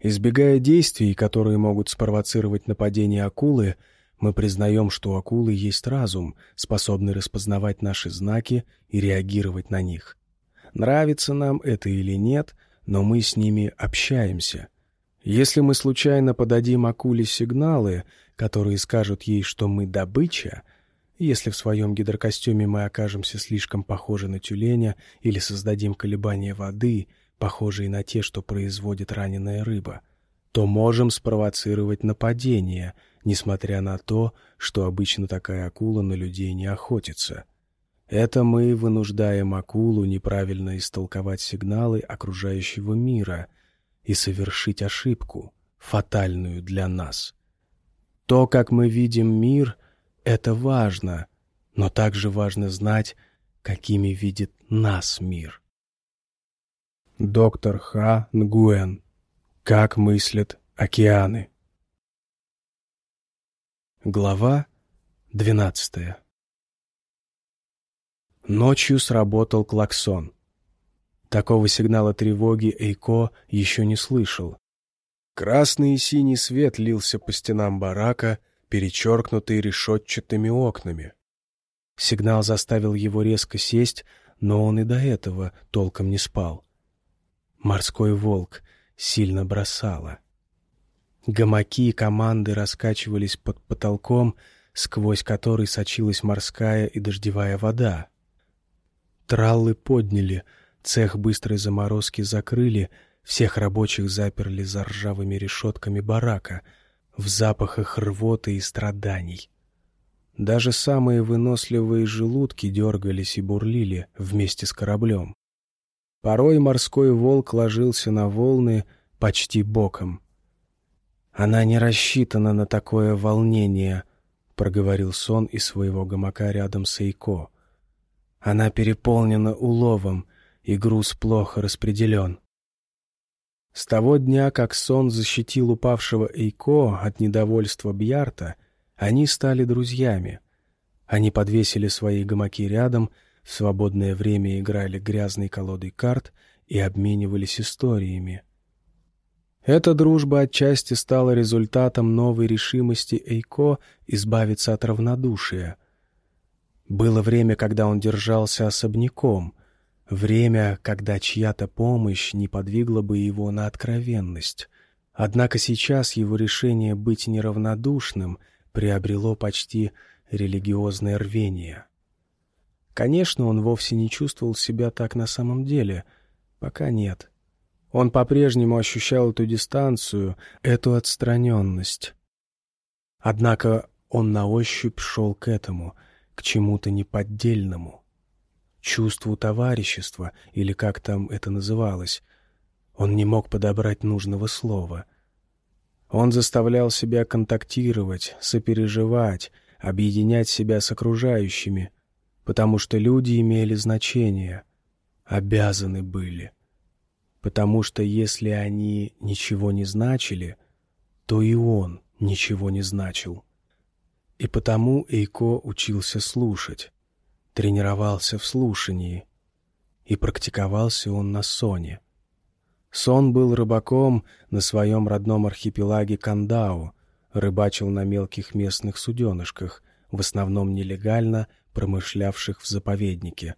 Избегая действий, которые могут спровоцировать нападение акулы, мы признаем, что у акулы есть разум, способный распознавать наши знаки и реагировать на них. Нравится нам это или нет, но мы с ними общаемся. Если мы случайно подадим акуле сигналы, которые скажут ей, что мы добыча, если в своем гидрокостюме мы окажемся слишком похожи на тюленя или создадим колебания воды, похожие на те, что производит раненая рыба, то можем спровоцировать нападение, несмотря на то, что обычно такая акула на людей не охотится. Это мы вынуждаем акулу неправильно истолковать сигналы окружающего мира и совершить ошибку, фатальную для нас. То, как мы видим мир — это важно, но также важно знать, какими видит нас мир. Доктор Ха Нгуэн. Как мыслят океаны. Глава двенадцатая. Ночью сработал клаксон. Такого сигнала тревоги Эйко еще не слышал. Красный и синий свет лился по стенам барака, перечеркнутый решетчатыми окнами. Сигнал заставил его резко сесть, но он и до этого толком не спал. Морской волк сильно бросало. Гамаки и команды раскачивались под потолком, сквозь который сочилась морская и дождевая вода. Траллы подняли, цех быстрой заморозки закрыли, всех рабочих заперли за ржавыми решетками барака — в запахах рвоты и страданий. Даже самые выносливые желудки дергались и бурлили вместе с кораблем. Порой морской волк ложился на волны почти боком. «Она не рассчитана на такое волнение», — проговорил сон из своего гамака рядом с Эйко. «Она переполнена уловом, и груз плохо распределен». С того дня, как сон защитил упавшего Эйко от недовольства Бьярта, они стали друзьями. Они подвесили свои гамаки рядом, в свободное время играли грязной колодой карт и обменивались историями. Эта дружба отчасти стала результатом новой решимости Эйко избавиться от равнодушия. Было время, когда он держался особняком, Время, когда чья-то помощь не подвигла бы его на откровенность. Однако сейчас его решение быть неравнодушным приобрело почти религиозное рвение. Конечно, он вовсе не чувствовал себя так на самом деле, пока нет. Он по-прежнему ощущал эту дистанцию, эту отстраненность. Однако он на ощупь шел к этому, к чему-то неподдельному чувству товарищества, или как там это называлось. Он не мог подобрать нужного слова. Он заставлял себя контактировать, сопереживать, объединять себя с окружающими, потому что люди имели значение, обязаны были. Потому что если они ничего не значили, то и он ничего не значил. И потому Эйко учился слушать тренировался в слушании, и практиковался он на соне. Сон был рыбаком на своем родном архипелаге Кандау, рыбачил на мелких местных суденышках, в основном нелегально промышлявших в заповеднике.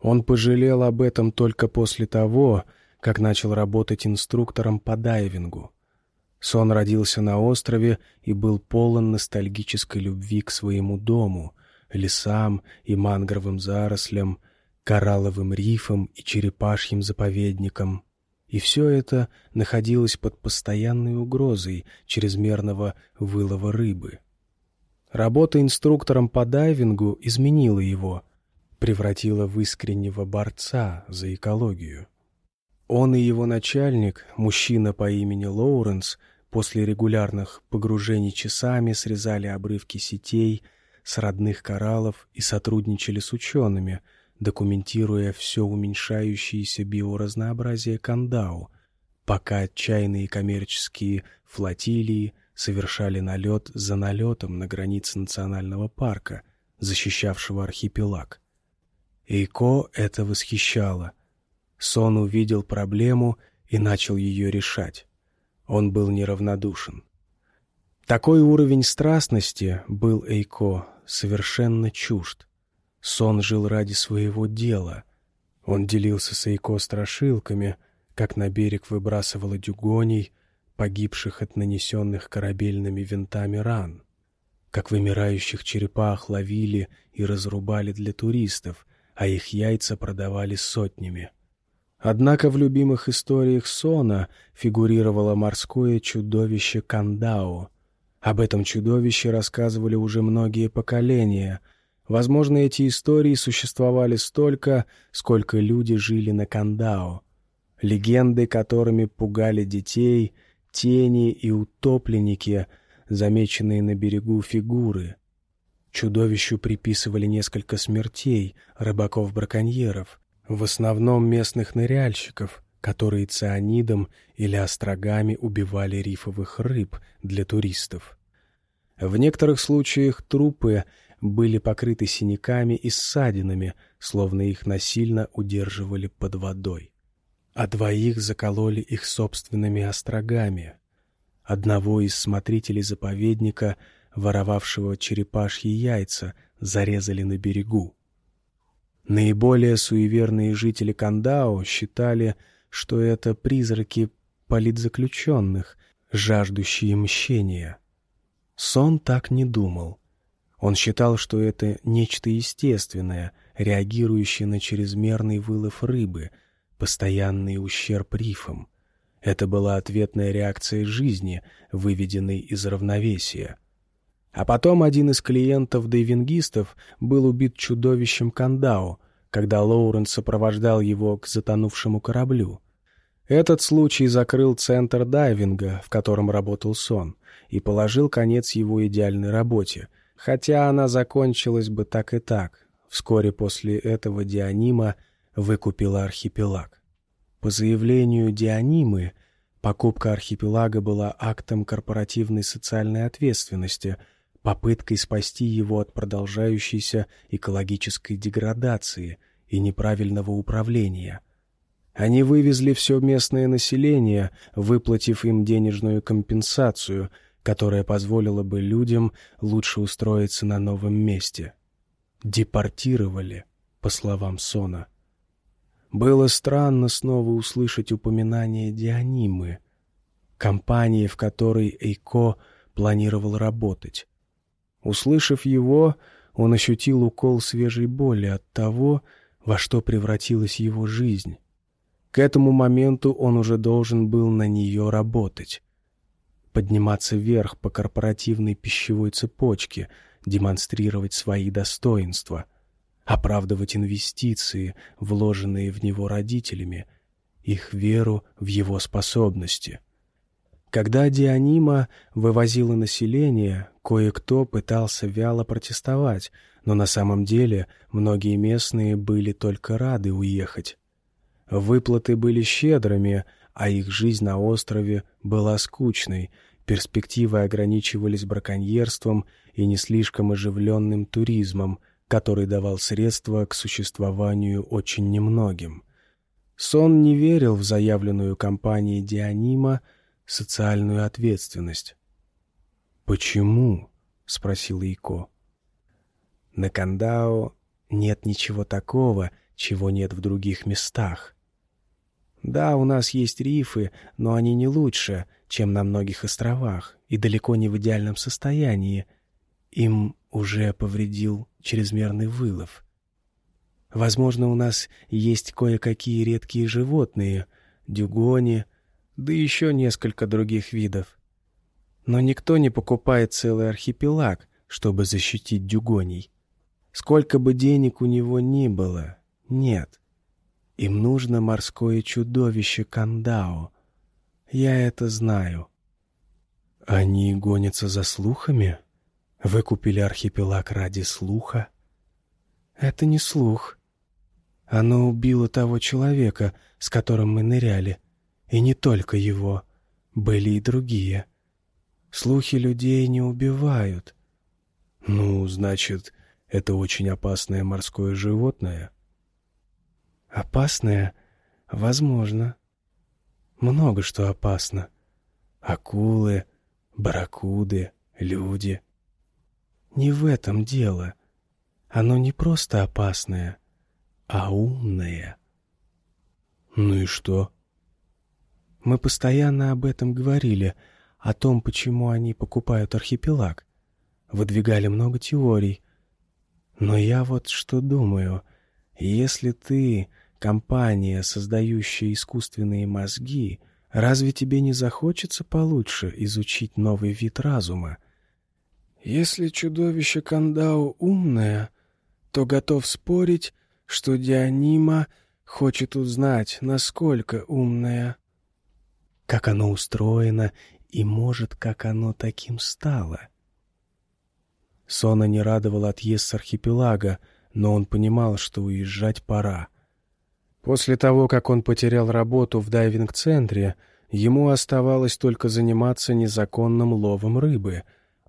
Он пожалел об этом только после того, как начал работать инструктором по дайвингу. Сон родился на острове и был полон ностальгической любви к своему дому — лесам и мангровым зарослям, коралловым рифам и черепашьим заповедникам. И все это находилось под постоянной угрозой чрезмерного вылова рыбы. Работа инструктором по дайвингу изменила его, превратила в искреннего борца за экологию. Он и его начальник, мужчина по имени Лоуренс, после регулярных погружений часами срезали обрывки сетей — с родных кораллов и сотрудничали с учеными, документируя все уменьшающееся биоразнообразие Кандау, пока отчаянные коммерческие флотилии совершали налет за налетом на границе национального парка, защищавшего архипелаг. Эйко это восхищало. Сон увидел проблему и начал ее решать. он был неравнодушен. Такой уровень страстности был Эйко совершенно чужд. Сон жил ради своего дела. Он делился с Эйко страшилками, как на берег выбрасывала дюгоней, погибших от нанесенных корабельными винтами ран, как вымирающих черепах ловили и разрубали для туристов, а их яйца продавали сотнями. Однако в любимых историях Сона фигурировало морское чудовище Кандао. Об этом чудовище рассказывали уже многие поколения. Возможно, эти истории существовали столько, сколько люди жили на Кандао. Легенды, которыми пугали детей, тени и утопленники, замеченные на берегу фигуры. Чудовищу приписывали несколько смертей рыбаков-браконьеров, в основном местных ныряльщиков, которые цианидом или острогами убивали рифовых рыб для туристов. В некоторых случаях трупы были покрыты синяками и ссадинами, словно их насильно удерживали под водой. А двоих закололи их собственными острогами. Одного из смотрителей заповедника, воровавшего черепашьи яйца, зарезали на берегу. Наиболее суеверные жители Кандао считали, что это призраки политзаключенных, жаждущие мщения. Сон так не думал. Он считал, что это нечто естественное, реагирующее на чрезмерный вылов рыбы, постоянный ущерб рифам. Это была ответная реакция жизни, выведенной из равновесия — а потом один из клиентов дайвингистов был убит чудовищем Кандао, когда Лоуренс сопровождал его к затонувшему кораблю. Этот случай закрыл центр дайвинга, в котором работал Сон, и положил конец его идеальной работе, хотя она закончилась бы так и так. Вскоре после этого Дианима выкупила архипелаг. По заявлению Дианимы, покупка архипелага была актом корпоративной социальной ответственности – попыткой спасти его от продолжающейся экологической деградации и неправильного управления. Они вывезли все местное население, выплатив им денежную компенсацию, которая позволила бы людям лучше устроиться на новом месте. Депортировали, по словам Сона. Было странно снова услышать упоминание Дианимы, компании, в которой Эйко планировал работать. Услышав его, он ощутил укол свежей боли от того, во что превратилась его жизнь. К этому моменту он уже должен был на нее работать. Подниматься вверх по корпоративной пищевой цепочке, демонстрировать свои достоинства, оправдывать инвестиции, вложенные в него родителями, их веру в его способности — когда Дианима вывозила население, кое-кто пытался вяло протестовать, но на самом деле многие местные были только рады уехать. Выплаты были щедрыми, а их жизнь на острове была скучной, перспективы ограничивались браконьерством и не слишком оживленным туризмом, который давал средства к существованию очень немногим. Сон не верил в заявленную компанией Дианима, социальную ответственность. «Почему?» — спросил Ико. «На Кандао нет ничего такого, чего нет в других местах. Да, у нас есть рифы, но они не лучше, чем на многих островах, и далеко не в идеальном состоянии. Им уже повредил чрезмерный вылов. Возможно, у нас есть кое-какие редкие животные — дюгони — да еще несколько других видов. Но никто не покупает целый архипелаг, чтобы защитить дюгоней. Сколько бы денег у него ни было, нет. Им нужно морское чудовище Кандао. Я это знаю. Они гонятся за слухами? Вы купили архипелаг ради слуха? Это не слух. Оно убило того человека, с которым мы ныряли. И не только его. Были и другие. Слухи людей не убивают. Ну, значит, это очень опасное морское животное? Опасное? Возможно. Много что опасно. Акулы, барракуды, люди. Не в этом дело. Оно не просто опасное, а умное. Ну и что? Мы постоянно об этом говорили, о том, почему они покупают архипелаг. Выдвигали много теорий. Но я вот что думаю. Если ты компания, создающая искусственные мозги, разве тебе не захочется получше изучить новый вид разума? Если чудовище Кандау умное, то готов спорить, что Дианима хочет узнать, насколько умное. Как оно устроено и, может, как оно таким стало. Сона не радовал отъезд с архипелага, но он понимал, что уезжать пора. После того, как он потерял работу в дайвинг-центре, ему оставалось только заниматься незаконным ловом рыбы,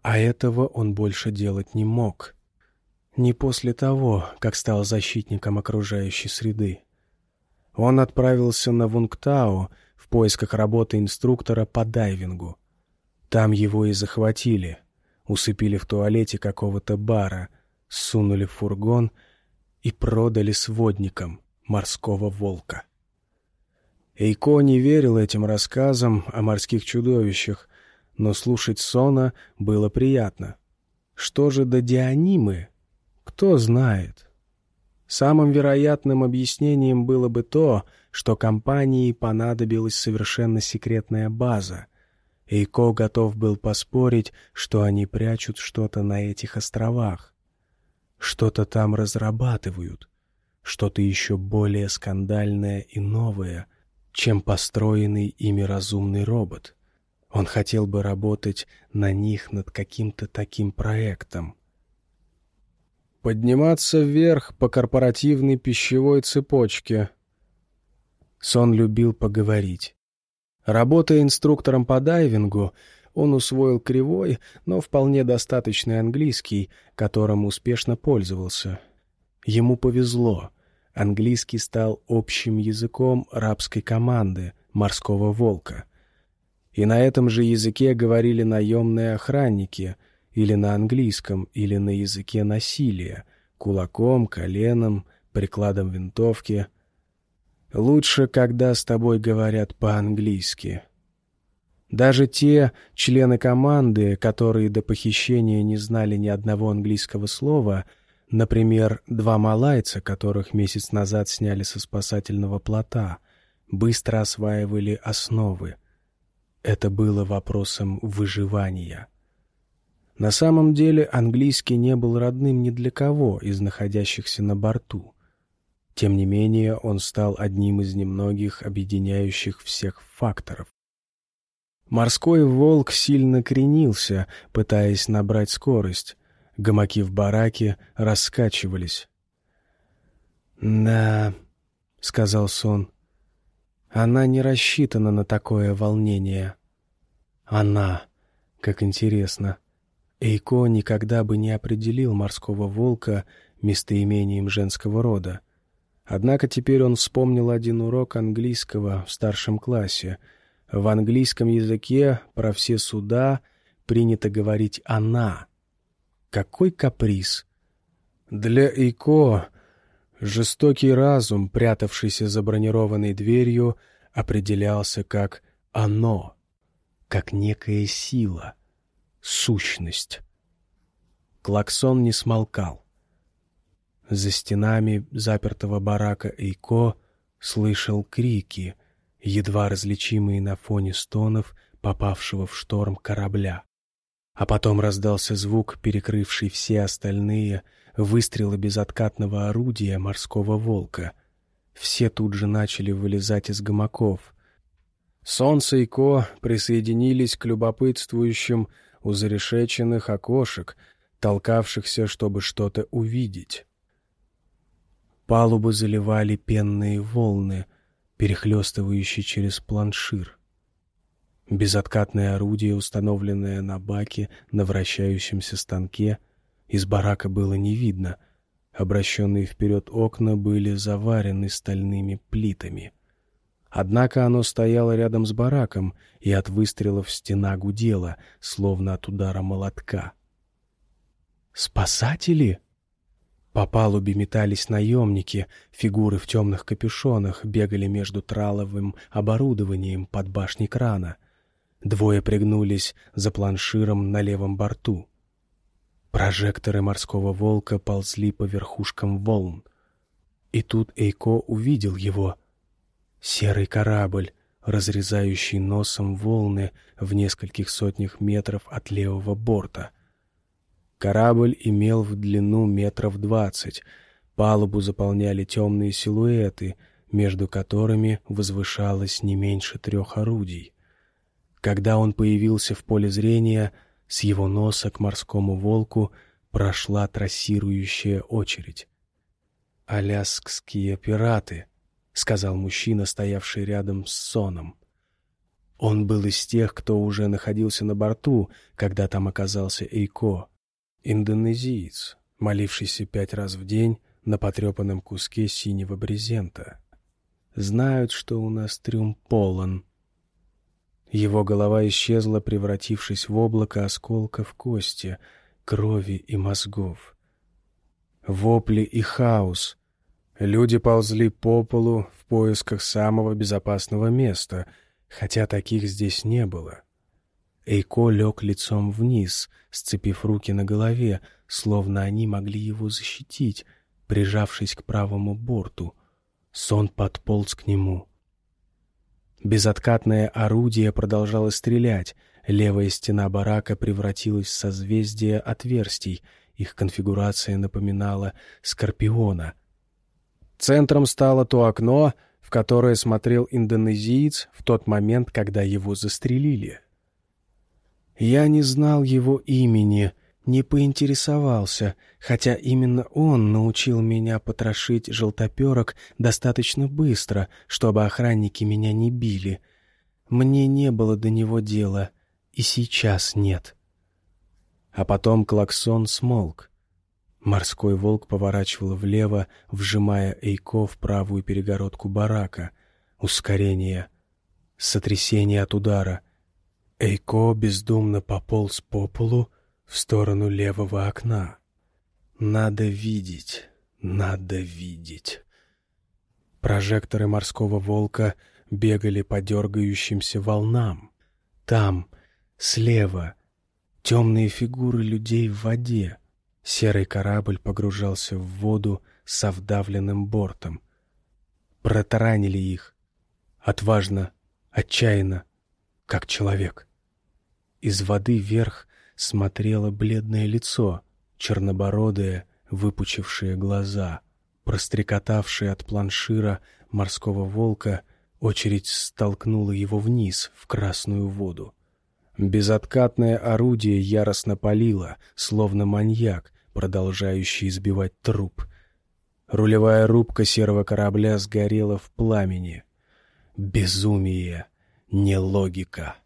а этого он больше делать не мог. Не после того, как стал защитником окружающей среды. Он отправился на Вунгтау в поисках работы инструктора по дайвингу. Там его и захватили, усыпили в туалете какого-то бара, сунули в фургон и продали сводникам — морского волка. Эйко не верил этим рассказам о морских чудовищах, но слушать Сона было приятно. Что же до Дионимы? Кто знает. Самым вероятным объяснением было бы то, что компании понадобилась совершенно секретная база. Эйко готов был поспорить, что они прячут что-то на этих островах. Что-то там разрабатывают — что-то еще более скандальное и новое, чем построенный ими разумный робот. Он хотел бы работать на них над каким-то таким проектом. Подниматься вверх по корпоративной пищевой цепочке. Сон любил поговорить. Работая инструктором по дайвингу, он усвоил кривой, но вполне достаточный английский, которым успешно пользовался. Ему повезло английский стал общим языком рабской команды «Морского волка». И на этом же языке говорили наемные охранники, или на английском, или на языке насилия, кулаком, коленом, прикладом винтовки. Лучше, когда с тобой говорят по-английски. Даже те члены команды, которые до похищения не знали ни одного английского слова — Например, два малайца, которых месяц назад сняли со спасательного плота, быстро осваивали основы. Это было вопросом выживания. На самом деле английский не был родным ни для кого из находящихся на борту. Тем не менее, он стал одним из немногих объединяющих всех факторов. Морской волк сильно кренился, пытаясь набрать скорость, Гамаки в бараке раскачивались. «Да», — сказал сон, — «она не рассчитана на такое волнение». «Она, как интересно». Эйко никогда бы не определил морского волка местоимением женского рода. Однако теперь он вспомнил один урок английского в старшем классе. В английском языке про все суда принято говорить «она», какой каприз! Для Ико жестокий разум, прятавшийся за бронированной дверью, определялся как «оно», как некая сила, сущность. Клаксон не смолкал. За стенами запертого барака Эйко слышал крики, едва различимые на фоне стонов попавшего в шторм корабля. А потом раздался звук, перекрывший все остальные выстрелы безоткатного орудия морского волка. Все тут же начали вылезать из гамаков. Солнце и Ко присоединились к любопытствующим у зарешеченных окошек, толкавшихся, чтобы что-то увидеть. Палубы заливали пенные волны, перехлестывающие через планшир. Безоткатное орудие, установленное на баке на вращающемся станке, из барака было не видно. Обращенные вперед окна были заварены стальными плитами. Однако оно стояло рядом с бараком, и от выстрелов стена гудела, словно от удара молотка. «Спасатели?» По палубе метались наемники, фигуры в темных капюшонах бегали между траловым оборудованием под башней крана. Двое пригнулись за планширом на левом борту. Прожекторы морского волка ползли по верхушкам волн. И тут Эйко увидел его. Серый корабль, разрезающий носом волны в нескольких сотнях метров от левого борта. Корабль имел в длину метров двадцать, палубу заполняли темные силуэты, между которыми возвышалось не меньше трех орудий. Когда он появился в поле зрения, с его носа к морскому волку прошла трассирующая очередь. «Аляскские пираты», — сказал мужчина, стоявший рядом с Соном. Он был из тех, кто уже находился на борту, когда там оказался Эйко, индонезиец, молившийся пять раз в день на потрепанном куске синего брезента. Знают, что у нас трюм полон. Его голова исчезла, превратившись в облако осколков кости, крови и мозгов. Вопли и хаос. Люди ползли по полу в поисках самого безопасного места, хотя таких здесь не было. Эйко лег лицом вниз, сцепив руки на голове, словно они могли его защитить, прижавшись к правому борту. Сон подполз к нему. Безоткатное орудие продолжало стрелять. Левая стена барака превратилась в созвездие отверстий. Их конфигурация напоминала скорпиона. Центром стало то окно, в которое смотрел индонезиец в тот момент, когда его застрелили. Я не знал его имени, не поинтересовался, хотя именно он научил меня потрошить желтоперок достаточно быстро, чтобы охранники меня не били. Мне не было до него дела, и сейчас нет. А потом клаксон смолк. Морской волк поворачивал влево, вжимая Эйко в правую перегородку барака. Ускорение. Сотрясение от удара. Эйко бездумно пополз по полу в сторону левого окна. Надо видеть, надо видеть. Прожекторы морского волка бегали по дергающимся волнам. Там, слева, темные фигуры людей в воде. Серый корабль погружался в воду со вдавленным бортом. Протаранили их. Отважно, отчаянно, как человек. Из воды вверх смотрело бледное лицо, чернобородое, выпучившие глаза, прострекотавшие от планшира морского волка, очередь столкнула его вниз, в красную воду. Безоткатное орудие яростно палило, словно маньяк, продолжающий избивать труп. Рулевая рубка серого корабля сгорела в пламени. Безумие, не логика.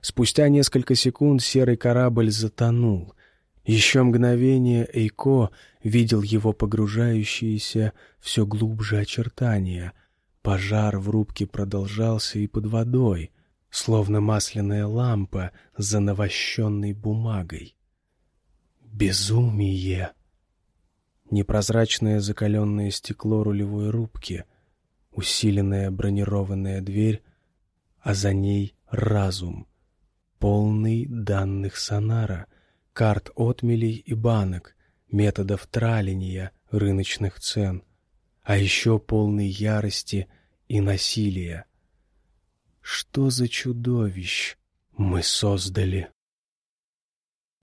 Спустя несколько секунд серый корабль затонул. Еще мгновение Эйко видел его погружающиеся все глубже очертания. Пожар в рубке продолжался и под водой, словно масляная лампа за навощенной бумагой. Безумие! Непрозрачное закаленное стекло рулевой рубки, усиленная бронированная дверь, а за ней разум — полный данных сонара, карт отмелей и банок, методов траления рыночных цен, а еще полный ярости и насилия. Что за чудовищ мы создали?